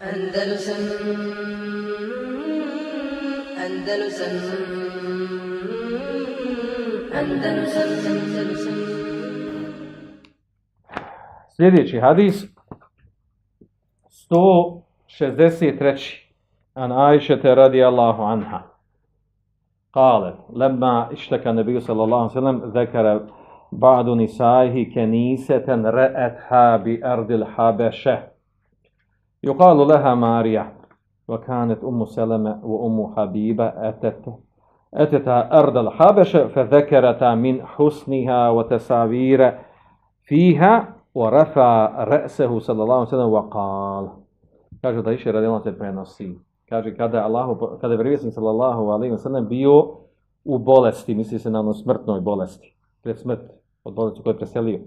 Andalusam Andalusam Andalusam Andalusam Sljedeći hadis 163. An Aishete radijallahu anha. قالت لما اشتكى النبي صلى الله عليه وسلم ذكر بعض نسائه كنيسة رأتها بأرض الحبشة يقال لها ماريا وكانت أم سلمة وأم حبيبة أتت أتتها أرض الحبشة فذكرتا من حسنها وتساوير فيها ورفع رأسه صلى الله عليه وسلم وقال kaže da iše radijalno se prenosi. Kaže kada Allahu kada je vjerovjesnik sallallahu alejhi ve sellem bio u bolesti, misli se na ono smrtnoj bolesti, pred smrt od bolesti koju je preselio.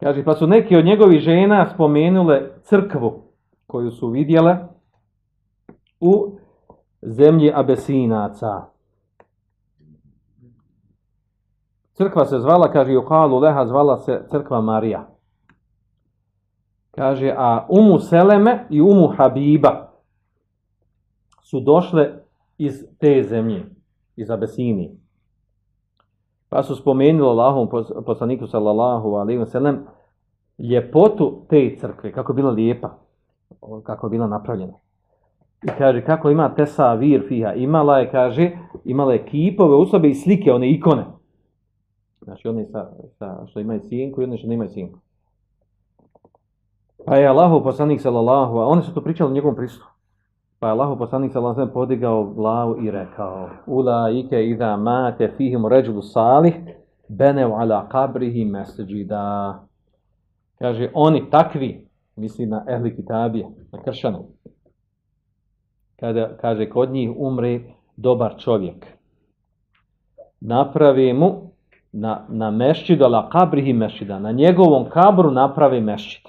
Kaže pa su neki od njegovih žena spomenule crkvu koju su vidjele u zemlji Abesinaca. Crkva se zvala, kaže Jukalu Leha, zvala se crkva Marija. Kaže, a Umu Seleme i Umu Habiba su došle iz te zemlje, iz Abesinije. Pa su spomenuli Allahom poslaniku sallallahu alaihi wa sallam ljepotu te crkve, kako je bila lijepa, kako je bila napravljena. I kaže, kako ima tesa vir fiha, imala je, kaže, imala je kipove u sobe i slike, one ikone. Znači, one sa, sa, što imaju sjenku i one što nemaju sjenku. Pa je Allahu poslanik sallallahu a oni su to pričali u njegovom pristupu. Pa je Allahu poslanik sallallahu alejhi podigao glavu i rekao: "Ula ike iza mate fihim rajul salih benev ala qabrihi masjida." Kaže oni takvi, misli na ehli kitabije, na kršćane. Kada kaže kod njih umre dobar čovjek. Napravi mu na na mešćidu ala qabrihi mešćida, na njegovom kabru napravi mešćid.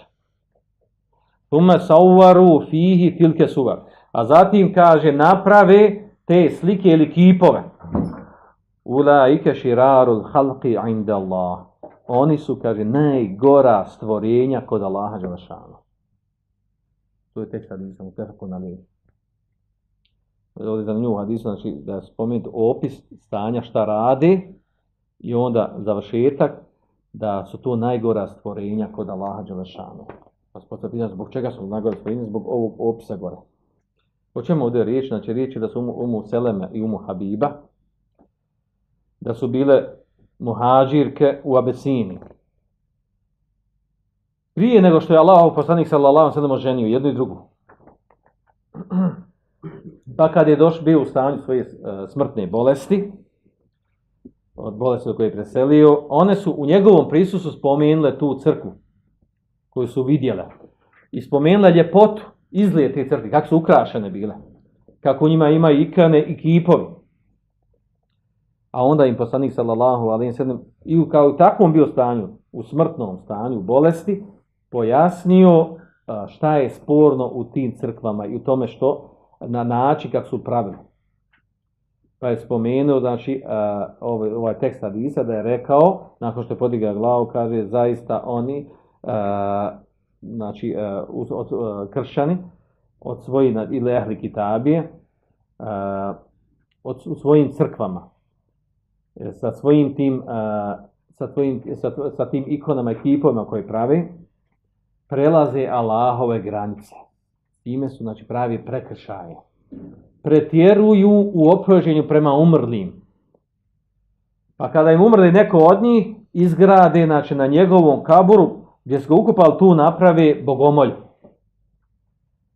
Tume sauvaru fihi tilke suvar. A zatim kaže naprave te slike ili kipove. Ula ike širaru halqi inda Allah. Oni su, kaže, najgora stvorenja kod Allaha Đelešanu. To je tekst hadisa, u tefako na lijevi. Ovdje za nju hadisa, znači da je spomenut opis stanja šta radi i onda završetak da su to najgora stvorenja kod Allaha Đelešanu. Pa se postavlja pitanje zbog čega su najgora stvorenja, zbog ovog opisa gore. O čemu ovdje riječ? Znači riječ je da su umu, umu Seleme i umu Habiba, da su bile muhađirke u Abesini. Prije nego što je Allah poslanik sallallahu sallam oženio jednu i drugu. Pa kad je došao bio u stanju svoje uh, smrtne bolesti, od bolesti od koje je preselio, one su u njegovom prisusu spomenule tu crkvu koju su vidjele. I spomenula ljepotu, izgled te crkve, kako su ukrašene bile. Kako u njima ima ikane i kipovi. A onda im poslanik sallallahu alaihi sallam i kao u takvom bio stanju, u smrtnom stanju, u bolesti, pojasnio šta je sporno u tim crkvama i u tome što na način kako su pravili. Pa je spomenuo, znači, ovaj, ovaj tekst Hadisa da je rekao, nakon što je podigao glavu, kaže, zaista oni, znači uh, od uh, kršćani od svojih ili ehli kitabije uh, od u svojim crkvama. Sa svojim tim uh, sa, tvojim, sa, sa tim ikonama i kipovima koje prave prelaze Allahove granice. Time su znači pravi prekršaje. Pretjeruju u opoženju prema umrlim. Pa kada im umrli neko od njih izgrade znači na njegovom kaburu gdje su ga ukupali tu naprave bogomolj.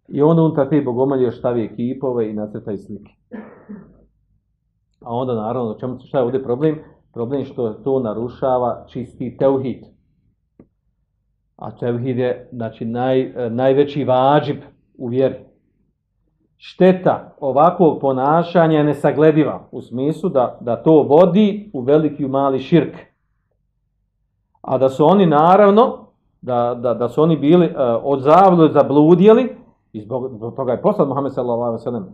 I onda unutar te bogomolje još stavi ekipove i nacrta i slike. A onda naravno, čemu, šta je ovdje problem? Problem je što to narušava čisti teuhid. A teuhid je znači, naj, najveći vađib u vjeri. Šteta ovakvog ponašanja je nesaglediva u smislu da, da to vodi u veliki i mali širk. A da su oni naravno da, da, da su oni bili uh, od zavlju zabludjeli i zbog, zbog toga je poslan Muhammed sallallahu alejhi ve sellem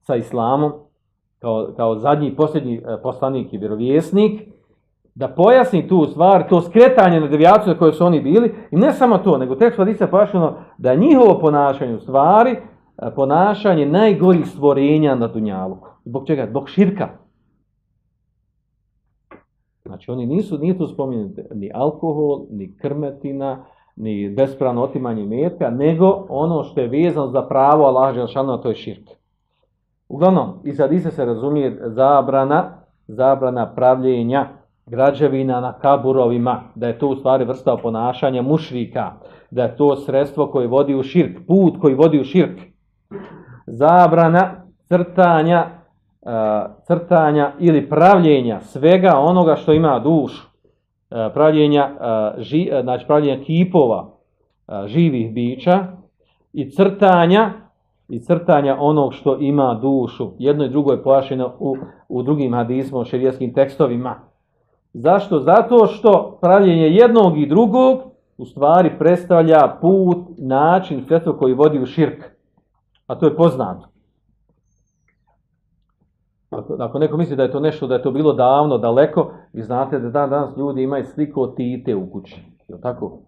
sa islamom kao, kao zadnji posljednji uh, poslanik i vjerovjesnik da pojasni tu stvar, to skretanje na devijaciju na kojoj su oni bili, i ne samo to, nego tekst hadisa pojašnjeno da je njihovo ponašanje u stvari, uh, ponašanje najgorih stvorenja na Dunjaluku. Zbog čega? Zbog širka. Znači oni nisu, nije tu spomenuti ni alkohol, ni krmetina, ni bespravno otimanje metka, nego ono što je vezano za pravo Allah Želšanu, to je širk. Uglavnom, iz hadisa se razumije zabrana, zabrana pravljenja građevina na kaburovima, da je to u stvari vrsta ponašanja mušrika, da je to sredstvo koje vodi u širk, put koji vodi u širk. Zabrana crtanja, crtanja ili pravljenja svega onoga što ima dušu, pravljenja, ži, znači pravljenja kipova živih bića i crtanja i crtanja onog što ima dušu. Jedno i drugo je pojašeno u, u drugim hadismom, šerijskim tekstovima. Zašto? Zato što pravljenje jednog i drugog u stvari predstavlja put, način, sredstvo koji vodi u širk. A to je poznato. Ako, ako neko misli da je to nešto, da je to bilo davno, daleko, vi znate da dan danas ljudi imaju sliku od tite u kući. Je tako?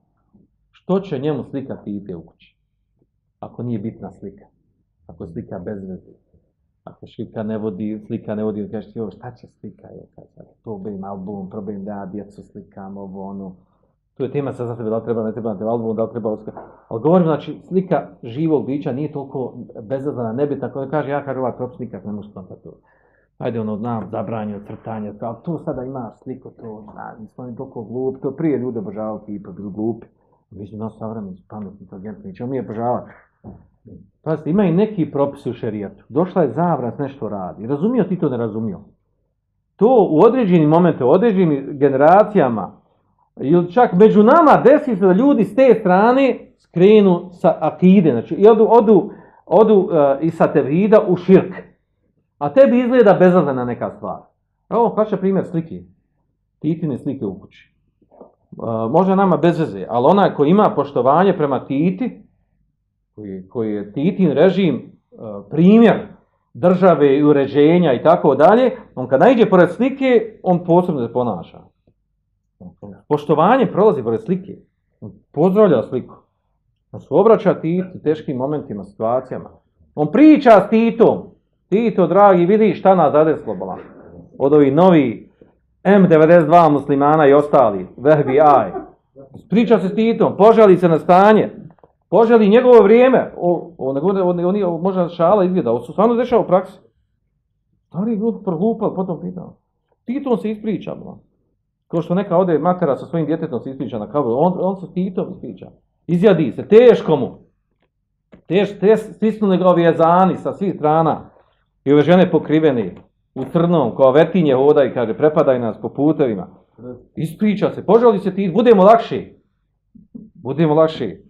Što će njemu slika tite u kući? Ako nije bitna slika. Ako slika bez veze. Ako slika ne vodi, slika ne vodi, kažeš ti, šta će slika, je, kaže, to obim album, probim da ja djecu slikam, ovo, ono. To je tema sa za sebe, da li treba, ne treba, da album, da li treba, oska. Ali govorim, znači, slika živog bića nije toliko bezazana, nebitna, ako kaže, ja kažem, ovaj propis nikak ne možeš konta to. Ajde, ono, znam, zabranje, crtanje, ali to sada ima sliku, to, na, nismo ni toliko glupi, to prije ljude obožavao kipa, bili glupi. Mi smo nas savremeni, pametni, inteligentni, ćemo mi je obožavati. Pazite, ima i neki propisi u šerijatu. Došla je zavrat, nešto radi. Razumio ti to, ne razumio. To u određenim momentu, u određenim generacijama, ili čak među nama desi se da ljudi s te strane skrenu sa akide, znači i odu, odu, odu uh, i sa tevhida u širk. A tebi izgleda bezazlena neka stvar. Evo, kaša primjer slike. Titine slike u kući. E, Može nama bez veze, ali onaj ko ima poštovanje prema Titi, koji, koji je Titin režim e, primjer države i uređenja i tako dalje, on kad najde pored slike, on posebno se ponaša. Poštovanje prolazi pored slike. On pozdravlja sliku. On se obraća Titu teškim momentima, situacijama. On priča s Titom. Tito, dragi, vidi šta nas zadeslo, bala. Od ovih novi M92 muslimana i ostali, Vehbi Aj. Priča se s Titom, požali se na stanje, poželi njegovo vrijeme, o, o, on, on, možda šala izgleda, ovo su stvarno dešava u praksi. Stari ljudi prohlupali, potom pitao. Titom se ispriča, bro. Kao što neka ode matera sa svojim djetetom se ispriča na kavu, on, on se Titom ispriča. Izjadi se, teško mu. Teš, te, stisnuli ga ovi jezani sa svih strana. I ove žene pokrivene u crnom, kao vetinje hoda i kaže, prepadaj nas po putevima. Ispriča se, požali se ti, budemo lakši. Budemo lakši.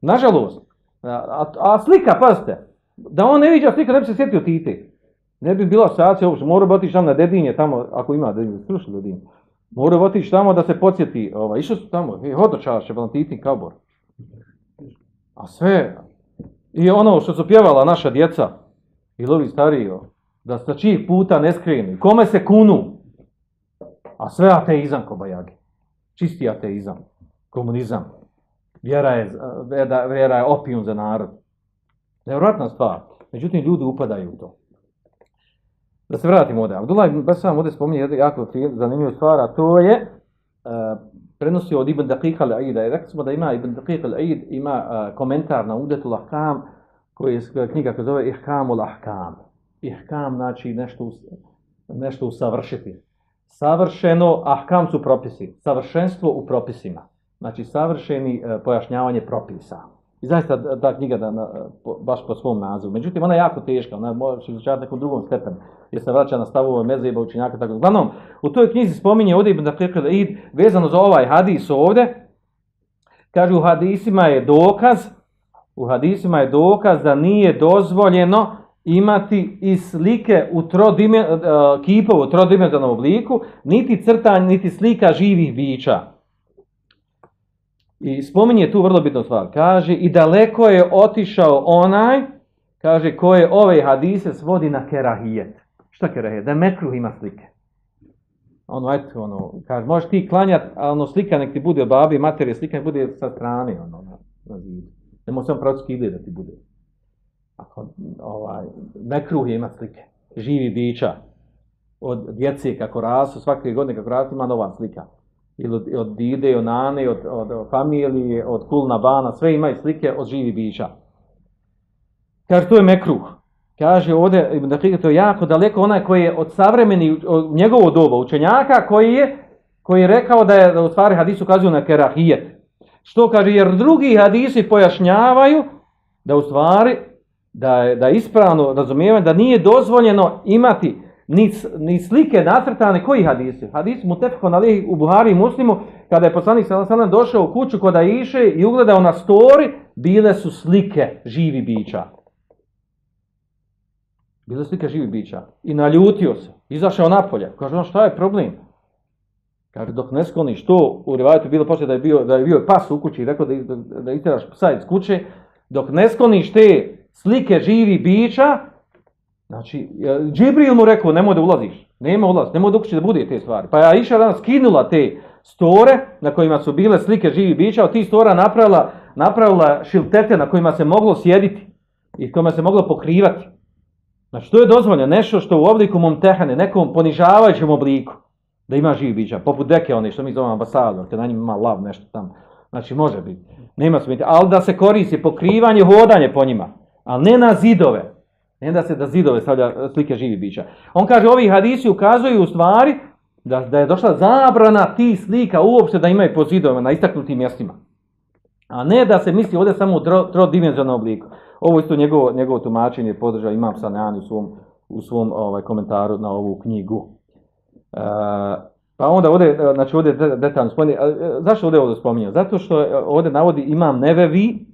Nažalost, a, a slika, pazite, da on ne viđa slika, ne bi se sjetio Tite. Ne bi bila situacija uopšte, mora bi otići tamo na Dedinje, tamo, ako ima Dedinje, slušali Dedinje. Mora bi otići tamo da se podsjeti, ovaj, išao su tamo, hej, hodočaše, bol pa Titin kabor. A sve, i ono što su pjevala naša djeca, ili ovi stariji, da sa čijih puta ne skrenu, kome se kunu, a sve ateizam ko bajagi. Čisti ateizam, komunizam vjera je, vjera, vjera je opijun za narod. Nevratna stvar. Međutim, ljudi upadaju u to. Da se vratimo ovdje. Abdullah ibn Basam ovdje spominje jednu jako zanimljivu stvar, a to je uh, prenosi od Ibn Daqiq al-Aida. Rekli smo da ima Ibn Daqiq al-Aid, ima uh, komentar na Udetul Ahkam, koji je knjiga koja zove Ihkamul Ahkam. Ihkam znači nešto, nešto usavršiti. Savršeno, ahkam su propisi. Savršenstvo u propisima znači savršeni e, pojašnjavanje propisa. I zaista ta knjiga da, na, po, baš po svom nazivu. Međutim, ona je jako teška, ona može izučavati nekom drugom stepenu, jer se vraća na stavove mezeba učenjaka. Tako. Uglavnom, u toj knjizi spominje ovdje Ibn Dakir Id, vezano za ovaj hadis ovdje, kaže u hadisima je dokaz, u hadisima je dokaz da nije dozvoljeno imati i slike u trodime, uh, u trodimenzionom obliku, niti crtanje, niti slika živih bića. I spominje tu vrlo bitnu stvar. Kaže, i daleko je otišao onaj, kaže, ko je ove hadise svodi na kerahijet. Šta kerahijet? Da mekruh ima slike. ono, eto, ono, kaže, možeš ti klanjati, a ono, slika nek ti bude od babi, materije, slika nek bude sa strane, ono, na, na zidu. Ne može samo pravci kibli da ti bude. Ako, ovaj, nekruh je ima slike, živi bića, od djece kako rasu, svake godine kako rasu, ima nova slika. Ili od, od dide, od nane, od, od, od familije, od kulna bana, sve imaju slike od živi bića. Kaže, to je mekruh. Kaže ovdje, Ibn Daqiq, to je jako daleko onaj koji je od savremeni, od njegovo doba učenjaka, koji je, koji je rekao da je da u stvari hadis ukazuju na kerahijet. Što kaže, jer drugi hadisi pojašnjavaju da u stvari, da je da je ispravno razumijevanje, da nije dozvoljeno imati ni, ni slike nacrtane, koji hadisi? Hadis mu tefko na u Buhari i Muslimu, kada je poslanik sallam došao u kuću kod Iše i ugledao na stori, bile su slike živi bića. Bile slike živi bića. I naljutio se. Izašao napolje. Kaže on šta je problem? Kaže dok ne skloniš to, u rivajetu bilo pošto da je bio, da je bio pas u kući i rekao da, da, da istiraš psa iz kuće, dok ne skloniš te slike živi bića, znači, e, Džibril mu rekao, nemoj da ulaziš, nema ulaz, nemoj da ukući da bude te stvari. Pa ja iša danas skinula te store na kojima su bile slike živi bića, od tih stora napravila, napravila šiltete na kojima se moglo sjediti i kojima se moglo pokrivati. Znači, to je dozvoljeno, nešto što u obliku momtehane, nekom ponižavajućem obliku, da ima živi bića, poput deke one što mi zovemo ambasador, kada na njim ima lav nešto tamo. Znači, može biti, nema smeti, ali da se koristi pokrivanje, hodanje po njima, ali ne na zidove, ne da se da zidove stavlja slike živi bića. On kaže, ovi hadisi ukazuju u stvari da, da je došla zabrana ti slika uopšte da imaju po zidovima na istaknutim mjestima. A ne da se misli ovdje samo u trodimenzionalnom obliku. Ovo isto njegovo, njegovo tumačenje podržao imam Sanjani u svom, u svom ovaj, komentaru na ovu knjigu. Pa onda ovdje, e, znači ovdje detaljno spominje, zašto ovdje ovdje spominje? Zato što e, ovdje navodi imam nevevi,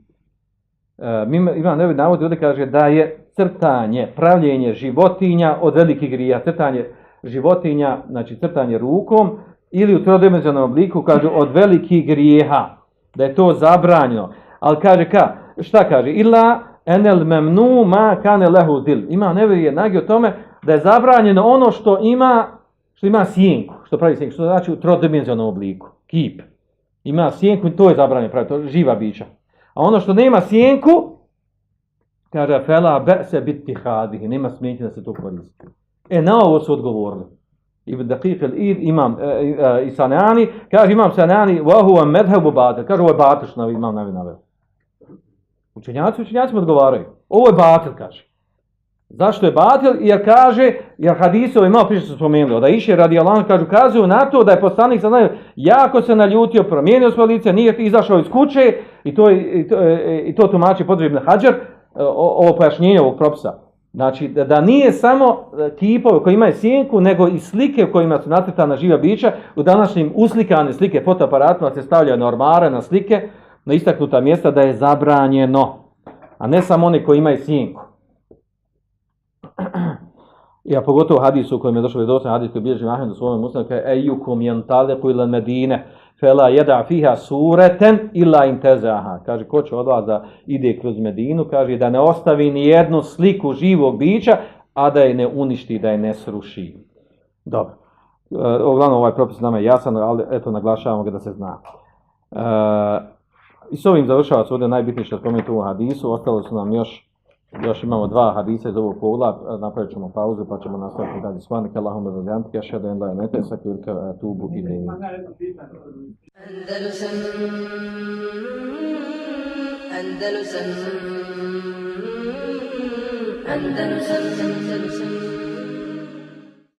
e, imam nevevi navodi ovdje kaže da je crtanje, pravljenje životinja od velikih grija, crtanje životinja, znači crtanje rukom, ili u trodimenzionalnom obliku, kaže, od velikih grijeha, da je to zabranjeno. Ali kaže ka, šta kaže? Ila enel memnu ma kane lehu dil. Ima nevjerije nagi o tome da je zabranjeno ono što ima što ima sjenku, što pravi sjenku, što znači u trodimenzionalnom obliku, kip. Ima sjenku i to je zabranjeno pravi, to je živa bića. A ono što nema sjenku, kaže fela be se biti hadih, nema smijenki da se to koristi. E, na ovo su odgovorili. Ibn Daqiq al-Id, imam e, e, e, i Sanani, kaže imam Sanani, wa huwa madhhabu batil, kaže ovo je batil što imam navi naveo. Učenjaci, učenjacima odgovaraju. Ovo je batil, kaže. Zašto je batil? Jer kaže, jer hadise ovaj malo prije su spomenuli, da iše radi Allah, kažu, kazuju na to da je poslanik sa jako se naljutio, promijenio svoje lice, nije izašao iz kuće i to, i to, e, e, i to tumači podrebne hađar, ovo e, pojašnjenje ovog propisa. Znači, da, da nije samo kipove koji imaju sjenku, nego i slike u kojima su natretana živa bića, u današnjim uslikane slike fotoaparatima se stavljaju na ormare, na slike, na istaknuta mjesta da je zabranjeno, a ne samo one koji imaju sjenku. Ja pogotovo hadisu u kojem je došao vjedosan hadis koji bilježi Ahmed u svom muslimu, kaže ejukum yantaliqu ila medine, fela jeda fiha sureten ila intezaha. Kaže, ko će od vas da ide kroz Medinu, kaže, da ne ostavi ni jednu sliku živog bića, a da je ne uništi, da je ne sruši. Dobro. E, uglavnom, ovaj propis nama je jasan, ali eto, naglašavamo ga da se zna. E, I s ovim završava se ovdje najbitnije što spomenuti u hadisu. Ostalo su nam još, još imamo dva hadisa iz ovog pogla. Napravit ćemo pauzu pa ćemo nastaviti dalje. Svanik Allahum i Radijant, ja šeda en la emete, sa kvirka tubu i lejni. Andalusam, Andalusam, Andalusam, Andalusam,